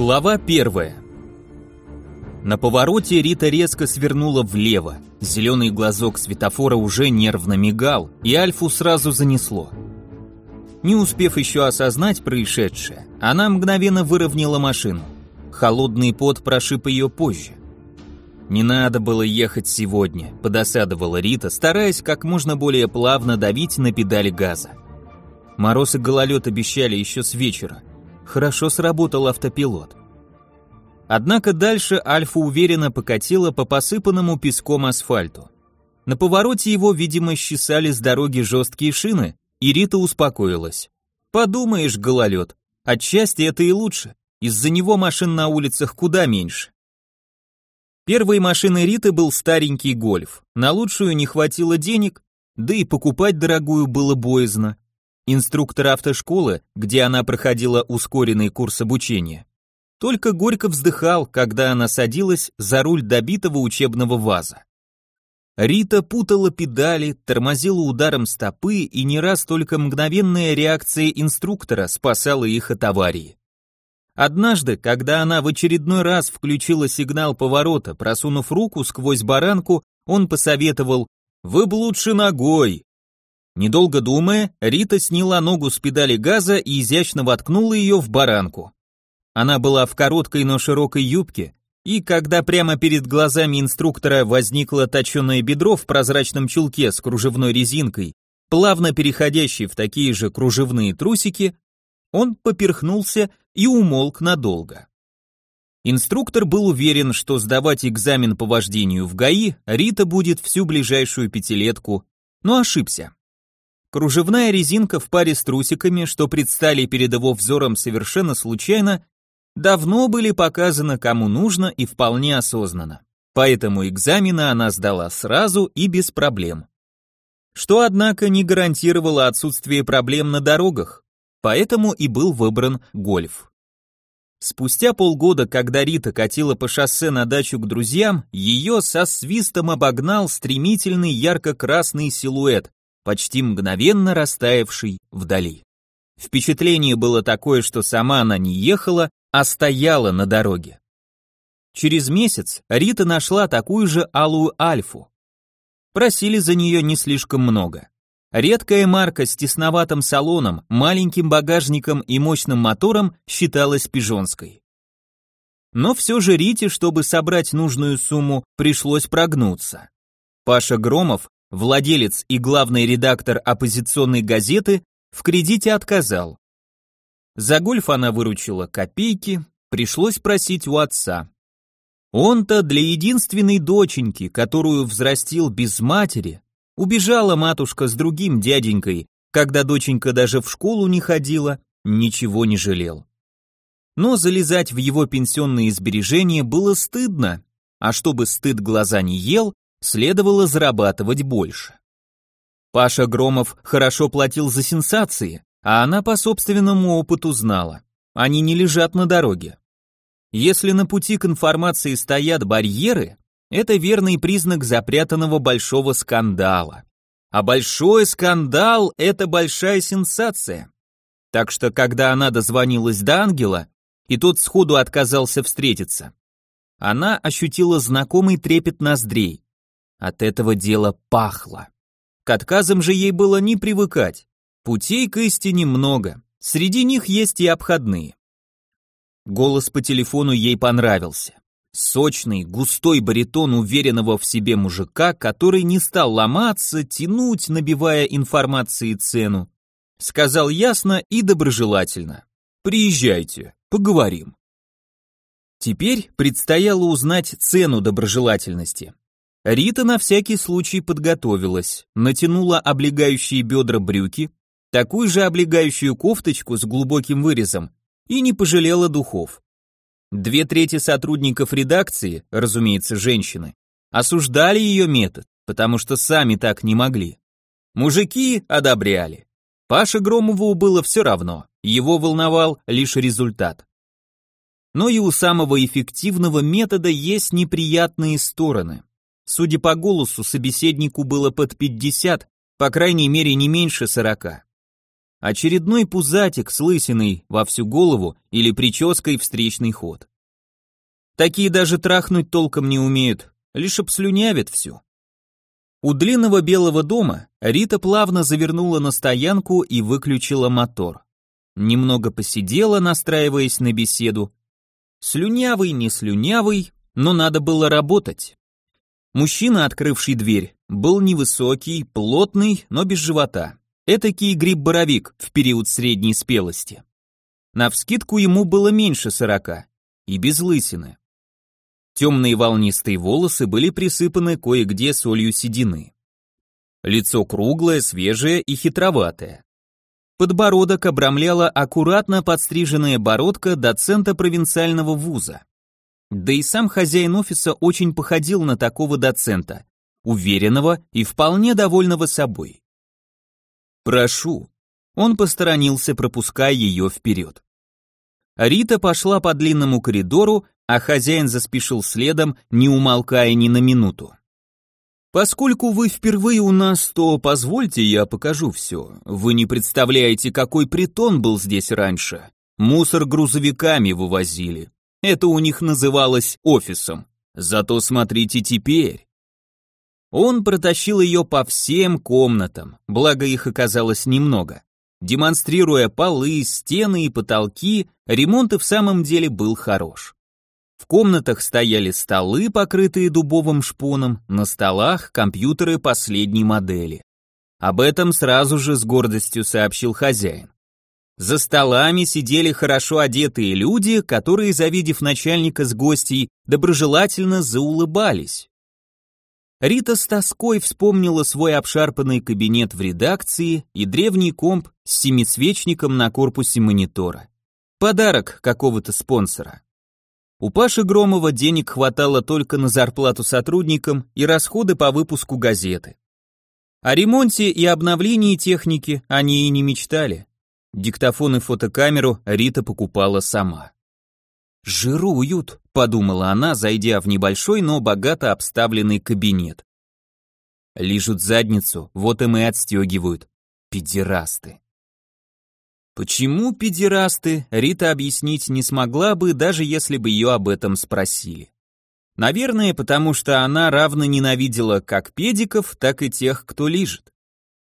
Глава первая. На повороте Рита резко свернула влево. Зеленый глазок светофора уже нервно мигал, и Альфу сразу занесло. Не успев еще осознать происшедшее, она мгновенно выровняла машину. Холодный пот прошиб ее позже. «Не надо было ехать сегодня», – подосадовала Рита, стараясь как можно более плавно давить на педали газа. Мороз и гололед обещали еще с вечера. Хорошо сработал автопилот. Однако дальше Альфа уверенно покатила по посыпанному песком асфальту. На повороте его, видимо, счесали с дороги жесткие шины, и Рита успокоилась. Подумаешь, гололед, отчасти это и лучше, из-за него машин на улицах куда меньше. Первой машиной Риты был старенький гольф, на лучшую не хватило денег, да и покупать дорогую было боязно. Инструктор автошколы, где она проходила ускоренный курс обучения, только горько вздыхал, когда она садилась за руль добитого учебного ваза. Рита путала педали, тормозила ударом стопы, и не раз только мгновенная реакция инструктора спасала их от аварии. Однажды, когда она в очередной раз включила сигнал поворота, просунув руку сквозь баранку, он посоветовал «Вы б лучше ногой». Недолго думая, Рита сняла ногу с педали газа и изящно воткнула ее в баранку. Она была в короткой, но широкой юбке, и когда прямо перед глазами инструктора возникло точеное бедро в прозрачном чулке с кружевной резинкой, плавно переходящей в такие же кружевные трусики, он поперхнулся и умолк надолго. Инструктор был уверен, что сдавать экзамен по вождению в ГАИ Рита будет всю ближайшую пятилетку, но ошибся. Кружевная резинка в паре с трусиками, что предстали перед его взором совершенно случайно, давно были показаны кому нужно и вполне осознанно. Поэтому экзамены она сдала сразу и без проблем. Что, однако, не гарантировало отсутствие проблем на дорогах, поэтому и был выбран гольф. Спустя полгода, когда Рита катила по шоссе на дачу к друзьям, ее со свистом обогнал стремительный ярко-красный силуэт, почти мгновенно растаявший вдали. Впечатление было такое, что сама она не ехала, а стояла на дороге. Через месяц Рита нашла такую же алую альфу. Просили за нее не слишком много. Редкая марка с тесноватым салоном, маленьким багажником и мощным мотором считалась пижонской. Но все же Рите, чтобы собрать нужную сумму, пришлось прогнуться. Паша Громов, владелец и главный редактор оппозиционной газеты, в кредите отказал. За гольф она выручила копейки, пришлось просить у отца. Он-то для единственной доченьки, которую взрастил без матери, убежала матушка с другим дяденькой, когда доченька даже в школу не ходила, ничего не жалел. Но залезать в его пенсионные сбережения было стыдно, а чтобы стыд глаза не ел, следовало зарабатывать больше. Паша Громов хорошо платил за сенсации, а она по собственному опыту знала. Они не лежат на дороге. Если на пути к информации стоят барьеры, это верный признак запрятанного большого скандала. А большой скандал – это большая сенсация. Так что, когда она дозвонилась до ангела, и тот сходу отказался встретиться, она ощутила знакомый трепет ноздрей. От этого дела пахло. К отказам же ей было не привыкать. Путей к истине много, среди них есть и обходные. Голос по телефону ей понравился. Сочный, густой баритон уверенного в себе мужика, который не стал ломаться, тянуть, набивая информации цену. Сказал ясно и доброжелательно. «Приезжайте, поговорим». Теперь предстояло узнать цену доброжелательности. Рита на всякий случай подготовилась, натянула облегающие бедра брюки, такую же облегающую кофточку с глубоким вырезом и не пожалела духов. Две трети сотрудников редакции, разумеется, женщины, осуждали ее метод, потому что сами так не могли. Мужики одобряли. Паше Громову было все равно, его волновал лишь результат. Но и у самого эффективного метода есть неприятные стороны. Судя по голосу, собеседнику было под 50, по крайней мере не меньше 40. Очередной пузатик с лысиной во всю голову или прической встречный ход. Такие даже трахнуть толком не умеют, лишь обслюнявят всю. У длинного белого дома Рита плавно завернула на стоянку и выключила мотор. Немного посидела, настраиваясь на беседу. Слюнявый, не слюнявый, но надо было работать. Мужчина, открывший дверь, был невысокий, плотный, но без живота. Этакий гриб-боровик в период средней спелости. Навскидку ему было меньше сорока, и без лысины. Темные волнистые волосы были присыпаны кое-где солью седины. Лицо круглое, свежее и хитроватое. Подбородок обрамляла аккуратно подстриженная бородка доцента провинциального вуза. Да и сам хозяин офиса очень походил на такого доцента, уверенного и вполне довольного собой. «Прошу». Он посторонился, пропуская ее вперед. Рита пошла по длинному коридору, а хозяин заспешил следом, не умолкая ни на минуту. Поскольку вы впервые у нас, то позвольте я покажу все. Вы не представляете, какой притон был здесь раньше. Мусор грузовиками вывозили. Это у них называлось офисом. Зато смотрите теперь. Он протащил ее по всем комнатам, благо их оказалось немного. Демонстрируя полы, стены и потолки, ремонт и в самом деле был хорош. В комнатах стояли столы, покрытые дубовым шпоном, на столах компьютеры последней модели. Об этом сразу же с гордостью сообщил хозяин. За столами сидели хорошо одетые люди, которые, завидев начальника с гостей, доброжелательно заулыбались. Рита с тоской вспомнила свой обшарпанный кабинет в редакции и древний комп с семисвечником на корпусе монитора. Подарок какого-то спонсора. У Паши Громова денег хватало только на зарплату сотрудникам и расходы по выпуску газеты. О ремонте и обновлении техники они и не мечтали. Диктофон и фотокамеру Рита покупала сама. «Жируют», — подумала она, зайдя в небольшой, но богато обставленный кабинет. Лижут задницу, вот им и отстегивают. Педерасты. Почему педерасты, Рита объяснить не смогла бы, даже если бы ее об этом спросили. Наверное, потому что она равно ненавидела как педиков, так и тех, кто лижет.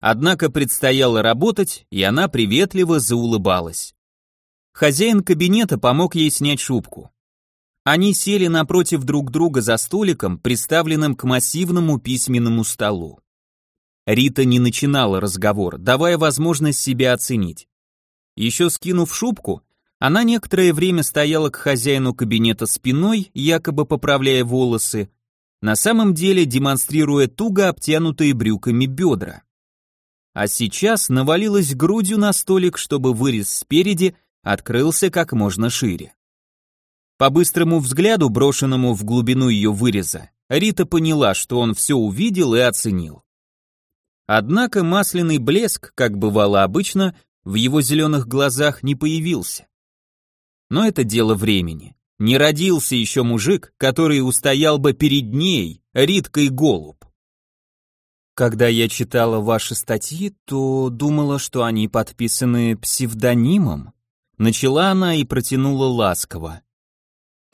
Однако предстояло работать, и она приветливо заулыбалась. Хозяин кабинета помог ей снять шубку. Они сели напротив друг друга за столиком, приставленным к массивному письменному столу. Рита не начинала разговор, давая возможность себя оценить. Еще скинув шубку, она некоторое время стояла к хозяину кабинета спиной, якобы поправляя волосы, на самом деле демонстрируя туго обтянутые брюками бедра. А сейчас навалилась грудью на столик, чтобы вырез спереди открылся как можно шире. По быстрому взгляду, брошенному в глубину ее выреза, Рита поняла, что он все увидел и оценил. Однако масляный блеск, как бывало обычно, в его зеленых глазах не появился. Но это дело времени. Не родился еще мужик, который устоял бы перед ней, Риткой Голуб. Когда я читала ваши статьи, то думала, что они подписаны псевдонимом. Начала она и протянула ласково.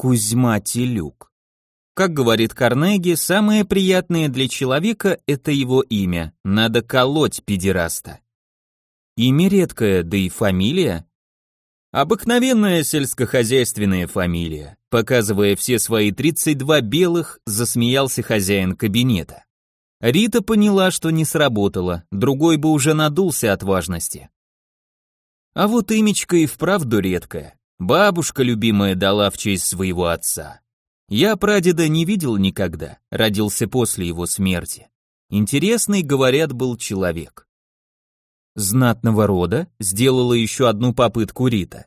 Кузьма Телюк. Как говорит Карнеги, самое приятное для человека – это его имя. Надо колоть педераста. Имя редкое, да и фамилия. Обыкновенная сельскохозяйственная фамилия. Показывая все свои 32 белых, засмеялся хозяин кабинета. Рита поняла, что не сработало, другой бы уже надулся от важности. А вот имечко и вправду редкое. Бабушка любимая дала в честь своего отца. Я прадеда не видел никогда, родился после его смерти. Интересный, говорят, был человек знатного рода, сделала еще одну попытку Рита.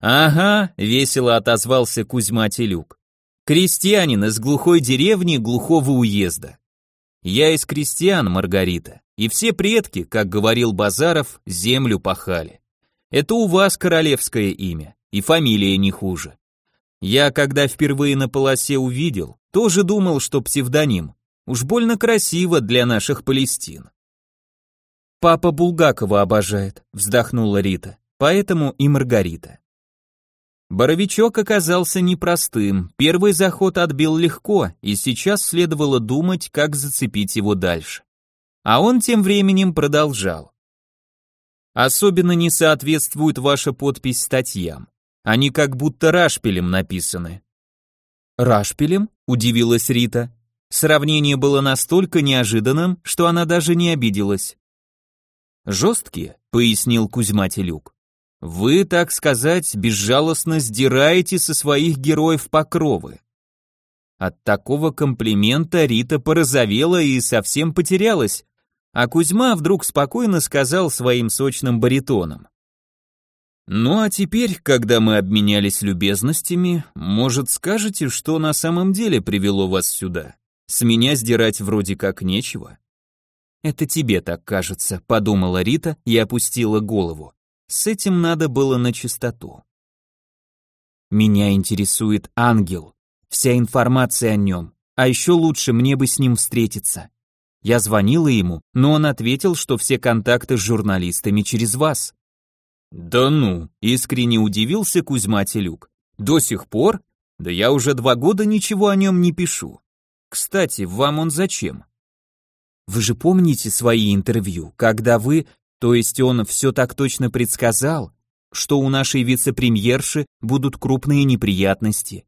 «Ага», — весело отозвался Кузьма Телюк. «Крестьянин из глухой деревни глухого уезда. Я из крестьян, Маргарита, и все предки, как говорил Базаров, землю пахали. Это у вас королевское имя, и фамилия не хуже. Я, когда впервые на полосе увидел, тоже думал, что псевдоним. Уж больно красиво для наших Палестин. Папа Булгакова обожает, вздохнула Рита. Поэтому и Маргарита. Боровичок оказался непростым. Первый заход отбил легко, и сейчас следовало думать, как зацепить его дальше. А он тем временем продолжал. Особенно не соответствует ваша подпись статьям. Они как будто рашпилем написаны. Рашпилем? удивилась Рита. Сравнение было настолько неожиданным, что она даже не обиделась. Жесткие, пояснил Кузьма Телюк. Вы, так сказать, безжалостно сдираете со своих героев покровы. От такого комплимента Рита порозовела и совсем потерялась, а Кузьма вдруг спокойно сказал своим сочным баритоном. «Ну а теперь, когда мы обменялись любезностями, может, скажете, что на самом деле привело вас сюда? С меня сдирать вроде как нечего». «Это тебе так кажется», — подумала Рита и опустила голову. С этим надо было на чистоту. Меня интересует ангел, вся информация о нем, а еще лучше мне бы с ним встретиться. Я звонила ему, но он ответил, что все контакты с журналистами через вас. Да ну, искренне удивился Кузьма Телюк. До сих пор? Да я уже два года ничего о нем не пишу. Кстати, вам он зачем? Вы же помните свои интервью, когда вы то есть он все так точно предсказал, что у нашей вице-премьерши будут крупные неприятности.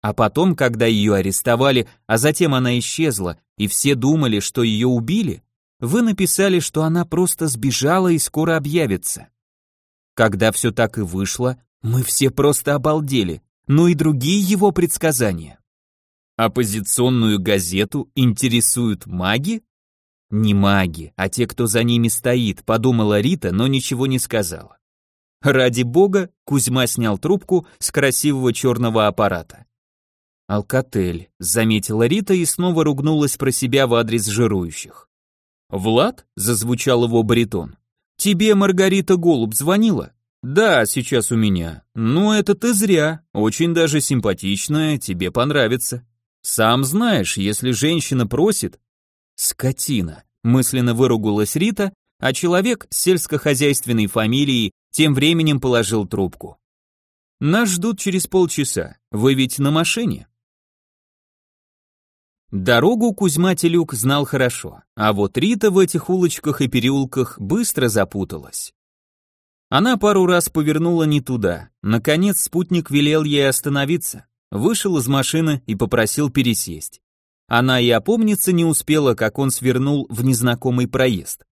А потом, когда ее арестовали, а затем она исчезла, и все думали, что ее убили, вы написали, что она просто сбежала и скоро объявится. Когда все так и вышло, мы все просто обалдели, ну и другие его предсказания. Оппозиционную газету интересуют маги? Не маги, а те, кто за ними стоит, подумала Рита, но ничего не сказала. Ради бога, Кузьма снял трубку с красивого черного аппарата. «Алкотель», — заметила Рита и снова ругнулась про себя в адрес жирующих. «Влад?» — зазвучал его баритон. «Тебе Маргарита Голуб звонила?» «Да, сейчас у меня. Ну, это ты зря. Очень даже симпатичная, тебе понравится. Сам знаешь, если женщина просит, Скотина, мысленно выругалась Рита, а человек с сельскохозяйственной фамилией тем временем положил трубку. Нас ждут через полчаса. Вы ведь на машине? Дорогу Кузьма Телюк знал хорошо, а вот Рита в этих улочках и переулках быстро запуталась. Она пару раз повернула не туда. Наконец спутник велел ей остановиться, вышел из машины и попросил пересесть. Она и опомниться не успела, как он свернул в незнакомый проезд.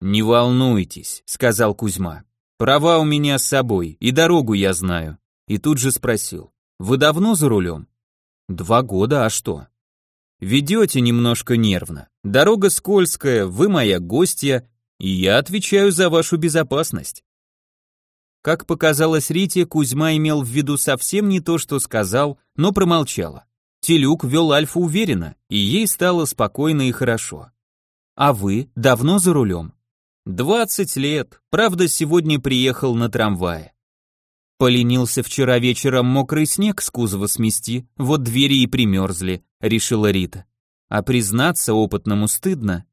«Не волнуйтесь», — сказал Кузьма. «Права у меня с собой, и дорогу я знаю». И тут же спросил. «Вы давно за рулем?» «Два года, а что?» «Ведете немножко нервно. Дорога скользкая, вы моя гостья, и я отвечаю за вашу безопасность». Как показалось Рите, Кузьма имел в виду совсем не то, что сказал, но промолчала. Телюк вел Альфу уверенно, и ей стало спокойно и хорошо. А вы давно за рулем? Двадцать лет, правда, сегодня приехал на трамвае. Поленился вчера вечером мокрый снег с кузова смести, вот двери и примерзли, решила Рита. А признаться опытному стыдно.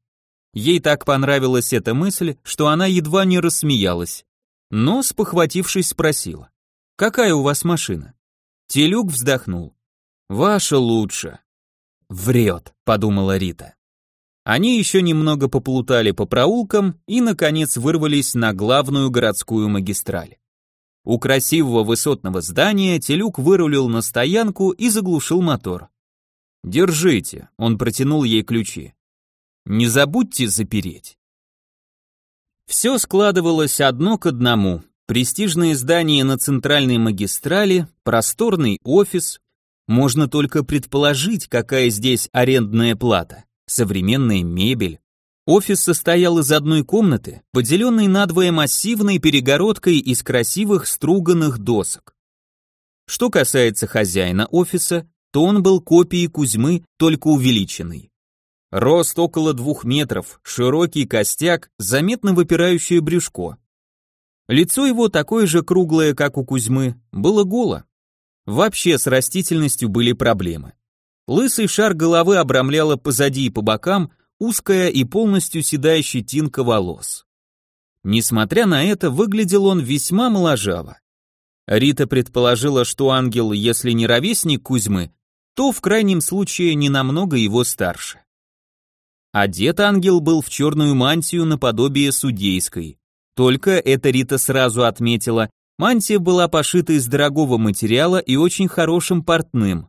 Ей так понравилась эта мысль, что она едва не рассмеялась. Но, спохватившись, спросила. «Какая у вас машина?» Телюк вздохнул. Ваша лучше. Врет, подумала Рита. Они еще немного поплутали по проулкам и, наконец, вырвались на главную городскую магистраль. У красивого высотного здания Телюк вырулил на стоянку и заглушил мотор. «Держите», — он протянул ей ключи. «Не забудьте запереть». Все складывалось одно к одному. Престижное здание на центральной магистрали, просторный офис, можно только предположить, какая здесь арендная плата. Современная мебель. Офис состоял из одной комнаты, поделенной надвое массивной перегородкой из красивых струганных досок. Что касается хозяина офиса, то он был копией Кузьмы, только увеличенный. Рост около двух метров, широкий костяк, заметно выпирающее брюшко. Лицо его такое же круглое, как у Кузьмы, было голо. Вообще с растительностью были проблемы. Лысый шар головы обрамляла позади и по бокам узкая и полностью седая щетинка волос. Несмотря на это, выглядел он весьма моложаво. Рита предположила, что ангел, если не ровесник Кузьмы, то в крайнем случае не намного его старше. Одет ангел был в черную мантию наподобие судейской. Только это Рита сразу отметила, мантия была пошита из дорогого материала и очень хорошим портным.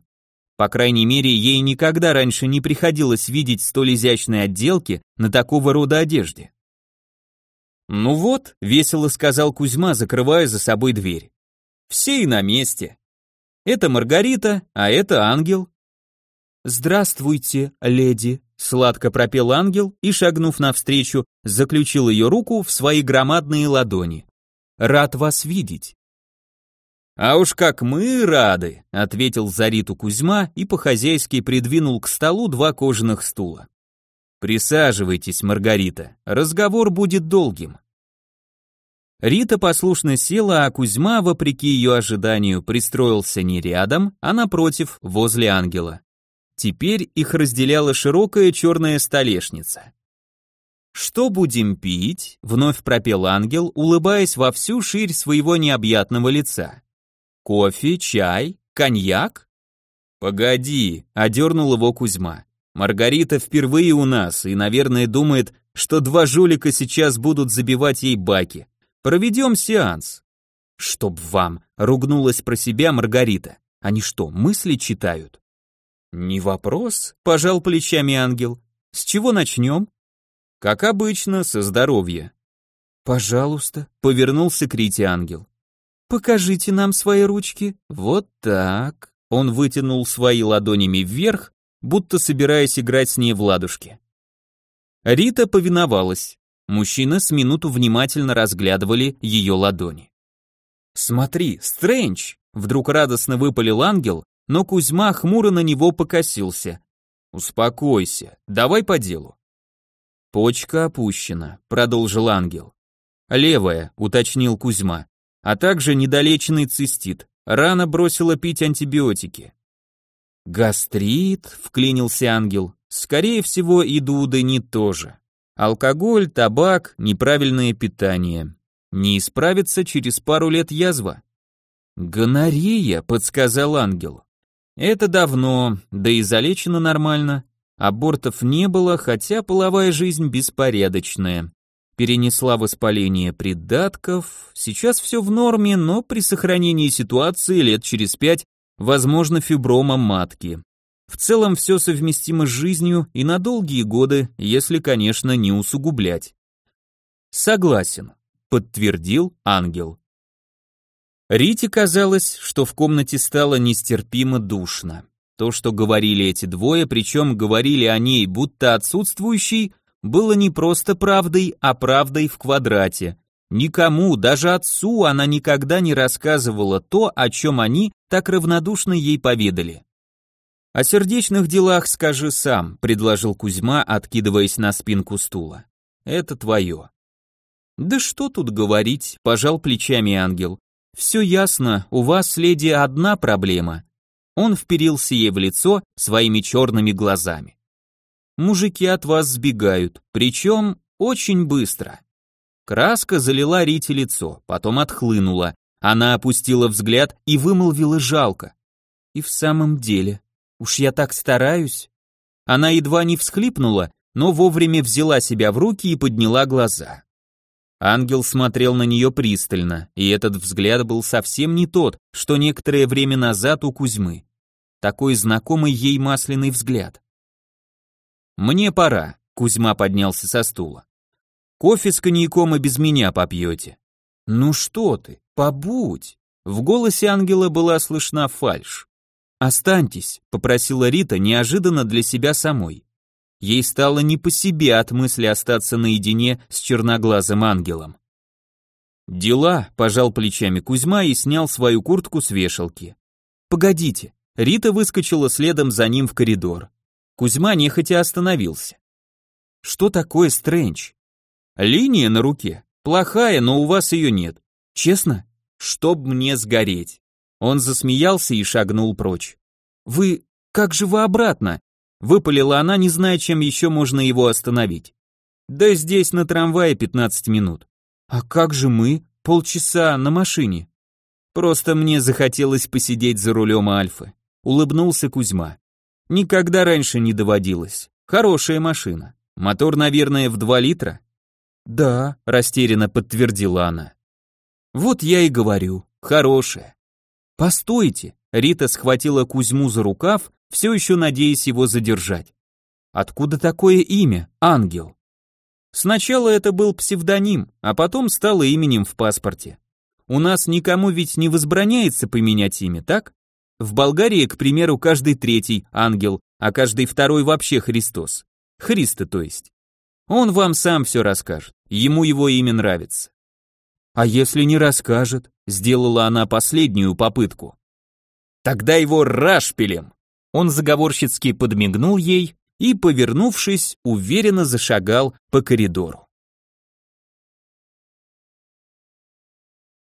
По крайней мере, ей никогда раньше не приходилось видеть столь изящной отделки на такого рода одежде. «Ну вот», — весело сказал Кузьма, закрывая за собой дверь. «Все и на месте. Это Маргарита, а это ангел». «Здравствуйте, леди», — сладко пропел ангел и, шагнув навстречу, заключил ее руку в свои громадные ладони. «Рад вас видеть». «А уж как мы рады», — ответил Зариту Кузьма и по-хозяйски придвинул к столу два кожаных стула. «Присаживайтесь, Маргарита, разговор будет долгим». Рита послушно села, а Кузьма, вопреки ее ожиданию, пристроился не рядом, а напротив, возле ангела. Теперь их разделяла широкая черная столешница. «Что будем пить?» — вновь пропел ангел, улыбаясь во всю ширь своего необъятного лица. «Кофе, чай, коньяк?» «Погоди», — одернул его Кузьма. Маргарита впервые у нас и, наверное, думает, что два жулика сейчас будут забивать ей баки. Проведем сеанс. Чтоб вам, ругнулась про себя Маргарита. Они что, мысли читают? Не вопрос, пожал плечами ангел. С чего начнем? Как обычно, со здоровья. Пожалуйста, повернулся к Рите ангел. Покажите нам свои ручки. Вот так. Он вытянул свои ладонями вверх, будто собираясь играть с ней в ладушки. Рита повиновалась. Мужчины с минуту внимательно разглядывали ее ладони. «Смотри, Стрэндж!» — вдруг радостно выпалил ангел, но Кузьма хмуро на него покосился. «Успокойся, давай по делу». «Почка опущена», — продолжил ангел. «Левая», — уточнил Кузьма, а также недолеченный цистит. Рано бросила пить антибиотики. Гастрит, вклинился ангел. Скорее всего, и не тоже. Алкоголь, табак, неправильное питание. Не исправится через пару лет язва. Гонорея, подсказал ангел. Это давно, да и залечено нормально. Абортов не было, хотя половая жизнь беспорядочная. Перенесла воспаление придатков. Сейчас все в норме, но при сохранении ситуации лет через пять возможно фиброма матки. В целом все совместимо с жизнью и на долгие годы, если, конечно, не усугублять. Согласен, подтвердил ангел. Рите казалось, что в комнате стало нестерпимо душно. То, что говорили эти двое, причем говорили о ней будто отсутствующей, было не просто правдой, а правдой в квадрате. Никому, даже отцу, она никогда не рассказывала то, о чем они так равнодушно ей поведали. «О сердечных делах скажи сам», — предложил Кузьма, откидываясь на спинку стула. «Это твое». «Да что тут говорить», — пожал плечами ангел. «Все ясно, у вас, леди, одна проблема». Он вперился ей в лицо своими черными глазами. «Мужики от вас сбегают, причем очень быстро». Краска залила Рите лицо, потом отхлынула. Она опустила взгляд и вымолвила жалко. И в самом деле, уж я так стараюсь. Она едва не всхлипнула, но вовремя взяла себя в руки и подняла глаза. Ангел смотрел на нее пристально, и этот взгляд был совсем не тот, что некоторое время назад у Кузьмы. Такой знакомый ей масляный взгляд. «Мне пора», — Кузьма поднялся со стула. Кофе с коньяком и без меня попьете. Ну что ты, побудь. В голосе ангела была слышна фальшь. «Останьтесь», — попросила Рита неожиданно для себя самой. Ей стало не по себе от мысли остаться наедине с черноглазым ангелом. «Дела», — пожал плечами Кузьма и снял свою куртку с вешалки. «Погодите». Рита выскочила следом за ним в коридор. Кузьма нехотя остановился. «Что такое Стрэндж? Линия на руке. Плохая, но у вас ее нет. Честно? Чтоб мне сгореть. Он засмеялся и шагнул прочь. Вы... как же вы обратно? Выпалила она, не зная, чем еще можно его остановить. Да здесь на трамвае 15 минут. А как же мы? Полчаса на машине. Просто мне захотелось посидеть за рулем Альфы. Улыбнулся Кузьма. Никогда раньше не доводилось. Хорошая машина. Мотор, наверное, в 2 литра? Да, растерянно подтвердила она. Вот я и говорю, хорошая. Постойте, Рита схватила Кузьму за рукав, все еще надеясь его задержать. Откуда такое имя, Ангел? Сначала это был псевдоним, а потом стало именем в паспорте. У нас никому ведь не возбраняется поменять имя, так? В Болгарии, к примеру, каждый третий ангел, а каждый второй вообще Христос. Христа, то есть. Он вам сам все расскажет, ему его имя нравится. А если не расскажет, сделала она последнюю попытку. Тогда его рашпилем. Он заговорщицки подмигнул ей и, повернувшись, уверенно зашагал по коридору.